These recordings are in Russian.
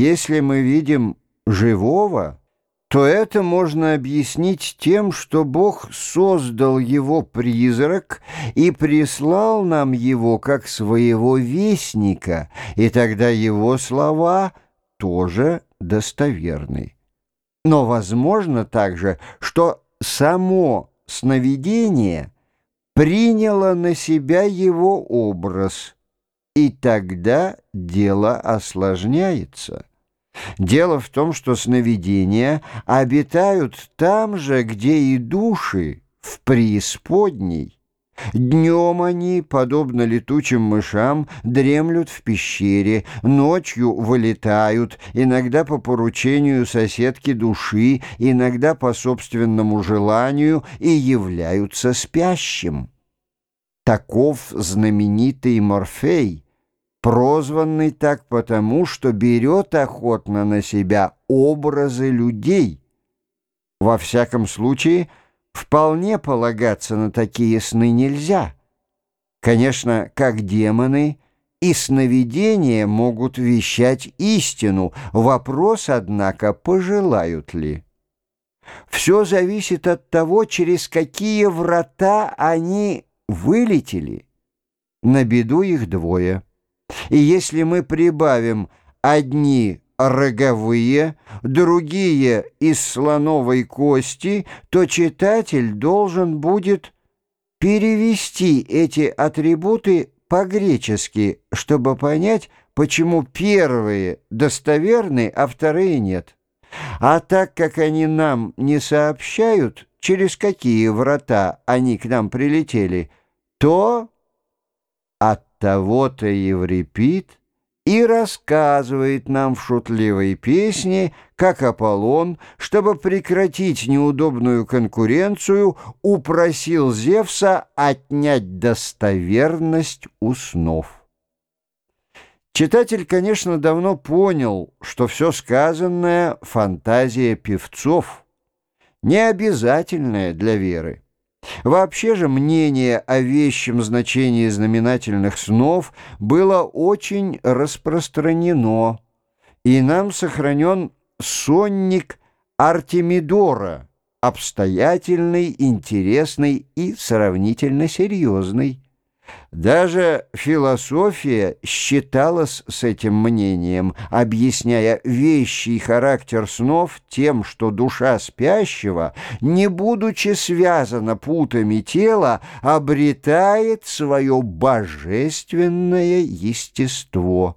Если мы видим живого, то это можно объяснить тем, что Бог создал его призрак и прислал нам его как своего вестника, и тогда его слова тоже достоверны. Но возможно также, что само сновидение приняло на себя его образ, и тогда дело осложняется. Дело в том, что сновидения обитают там же, где и души, в преисподней. Днем они, подобно летучим мышам, дремлют в пещере, ночью вылетают, иногда по поручению соседки души, иногда по собственному желанию и являются спящим. Таков знаменитый Морфей, прозванный так потому, что берет охотно на себя образы людей. Во всяком случае, Вполне полагаться на такие сны нельзя. Конечно, как демоны и сновидения могут вещать истину. Вопрос, однако, пожелают ли. Все зависит от того, через какие врата они вылетели. На беду их двое. И если мы прибавим одни роговые, другие из слоновой кости, то читатель должен будет перевести эти атрибуты по-гречески, чтобы понять, почему первые достоверны, а вторые нет. А так как они нам не сообщают, через какие врата они к нам прилетели, то от того-то Еврипид и рассказывает нам в шутливой песне, как Аполлон, чтобы прекратить неудобную конкуренцию, упросил Зевса отнять достоверность у снов. Читатель, конечно, давно понял, что все сказанное — фантазия певцов, необязательная для веры. Вообще же мнение о вещем значении знаменательных снов было очень распространено, и нам сохранен сонник Артемидора, обстоятельный, интересный и сравнительно серьезный. Даже философия считалась с этим мнением, объясняя вещий характер снов тем, что душа спящего, не будучи связана путами тела, обретает свое божественное естество.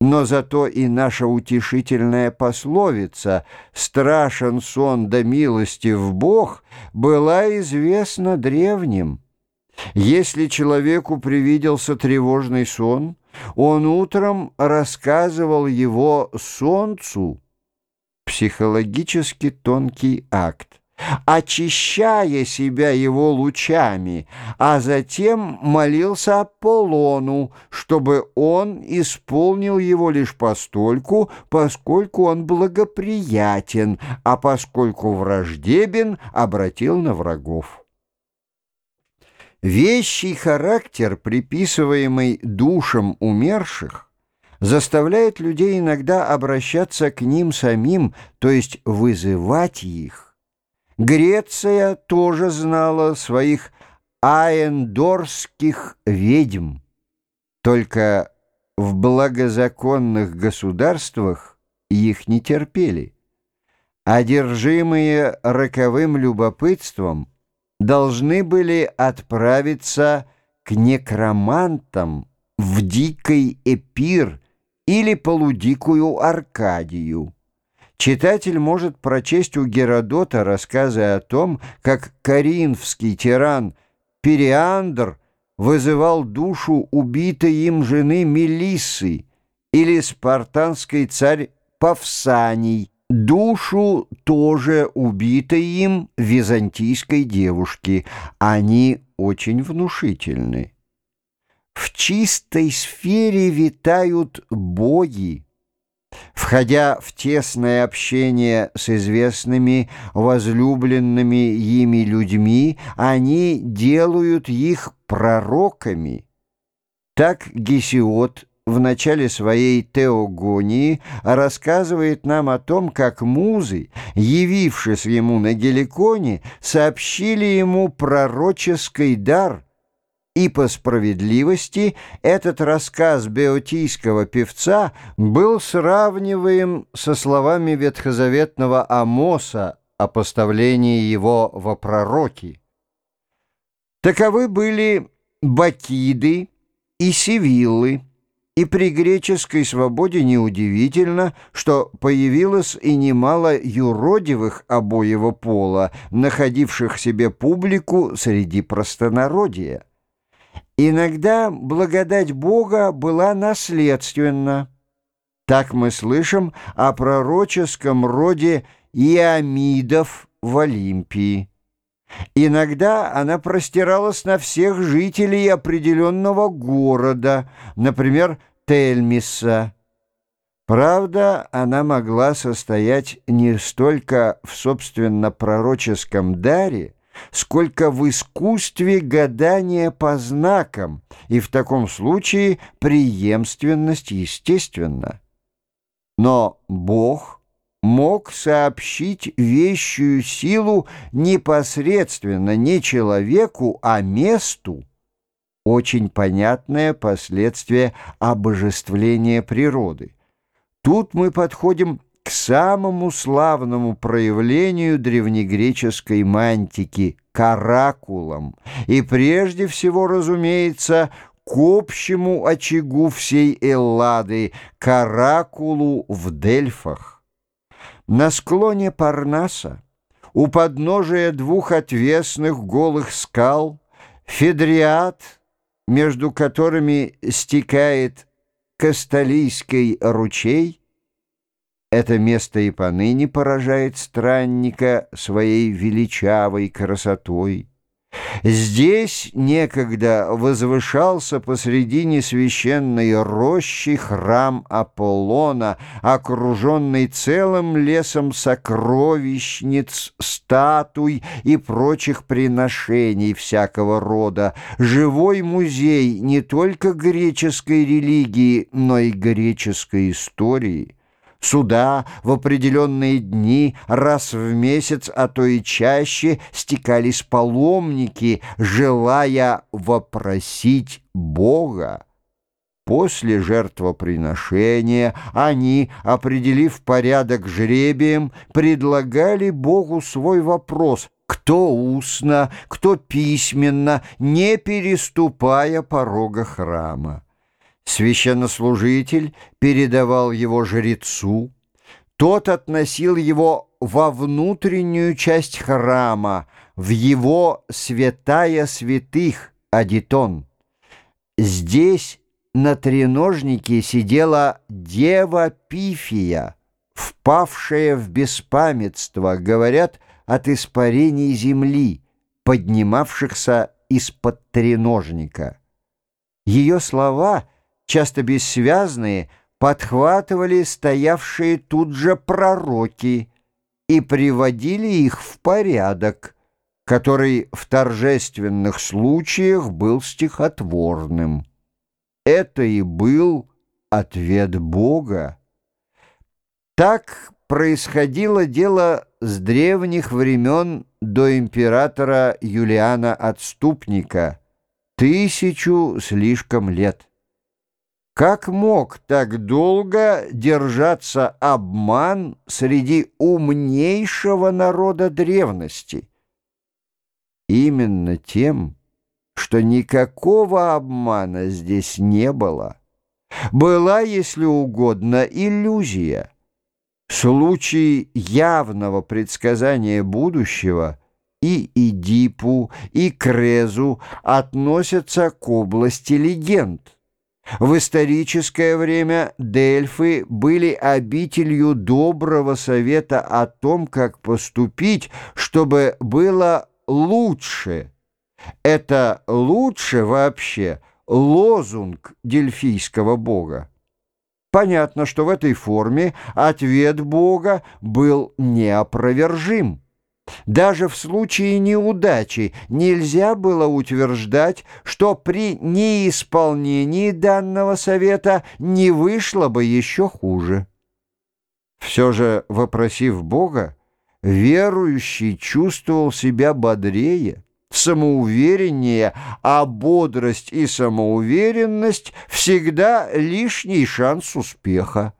Но зато и наша утешительная пословица «Страшен сон да милости в Бог» была известна древним. Если человеку привиделся тревожный сон, он утром рассказывал его солнцу, психологически тонкий акт, очищая себя его лучами, а затем молился Аполлону, чтобы он исполнил его лишь постольку, поскольку он благоприятен, а поскольку враждебен, обратил на врагов. Вещий характер, приписываемый душам умерших, заставляет людей иногда обращаться к ним самим, то есть вызывать их. Греция тоже знала своих аендорских ведьм, только в благозаконных государствах их не терпели. Одержимые роковым любопытством – должны были отправиться к некромантам в дикий Эпир или полудикую Аркадию. Читатель может прочесть у Геродота рассказы о том, как коринфский тиран Периандр вызывал душу убитой им жены Мелиссы или спартанский царь Павсаний, душу тоже убитой им византийской девушки. Они очень внушительны. В чистой сфере витают боги. Входя в тесное общение с известными, возлюбленными ими людьми, они делают их пророками. Так Гесиод в начале своей теогонии рассказывает нам о том, как музы, явившись ему на Геликоне, сообщили ему пророческий дар – и по справедливости этот рассказ беотийского певца был сравниваем со словами ветхозаветного Амоса о поставлении его во пророки. Таковы были Бакиды и Севиллы, и при греческой свободе неудивительно, что появилось и немало юродивых обоего пола, находивших себе публику среди простонародия. Иногда благодать Бога была наследственна. Так мы слышим о пророческом роде Иамидов в Олимпии. Иногда она простиралась на всех жителей определенного города, например, Тельмиса. Правда, она могла состоять не столько в собственно пророческом даре, сколько в искусстве гадания по знакам, и в таком случае преемственность естественна. Но Бог мог сообщить вещую силу непосредственно не человеку, а месту, очень понятное последствие обожествления природы. Тут мы подходим к самому славному проявлению древнегреческой мантики – каракулам, и прежде всего, разумеется, к общему очагу всей Эллады – каракулу в Дельфах. На склоне Парнаса, у подножия двух отвесных голых скал, Федриат, между которыми стекает Касталийский ручей – это место и поныне поражает странника своей величавой красотой. Здесь некогда возвышался посредине священной рощи храм Аполлона, окруженный целым лесом сокровищниц, статуй и прочих приношений всякого рода, живой музей не только греческой религии, но и греческой истории. Сюда в определенные дни раз в месяц, а то и чаще, стекались паломники, желая вопросить Бога. После жертвоприношения они, определив порядок жребием, предлагали Богу свой вопрос, кто устно, кто письменно, не переступая порога храма. Священнослужитель передавал его жрецу, тот относил его во внутреннюю часть храма, в его святая святых, Адитон. Здесь на треножнике сидела дева Пифия, впавшая в беспамятство, говорят, от испарений земли, поднимавшихся из-под треножника. Ее слова — часто бессвязные, подхватывали стоявшие тут же пророки и приводили их в порядок, который в торжественных случаях был стихотворным. Это и был ответ Бога. Так происходило дело с древних времен до императора Юлиана Отступника, тысячу слишком лет. Как мог так долго держаться обман среди умнейшего народа древности? Именно тем, что никакого обмана здесь не было. Была, если угодно, иллюзия. Случай явного предсказания будущего и Идипу, и Крезу относятся к области легенд. В историческое время Дельфы были обителью доброго совета о том, как поступить, чтобы было лучше. Это «лучше» вообще лозунг дельфийского бога. Понятно, что в этой форме ответ Бога был неопровержим. Даже в случае неудачи нельзя было утверждать, что при неисполнении данного совета не вышло бы еще хуже. Все же, вопросив Бога, верующий чувствовал себя бодрее, самоувереннее, а бодрость и самоуверенность всегда лишний шанс успеха.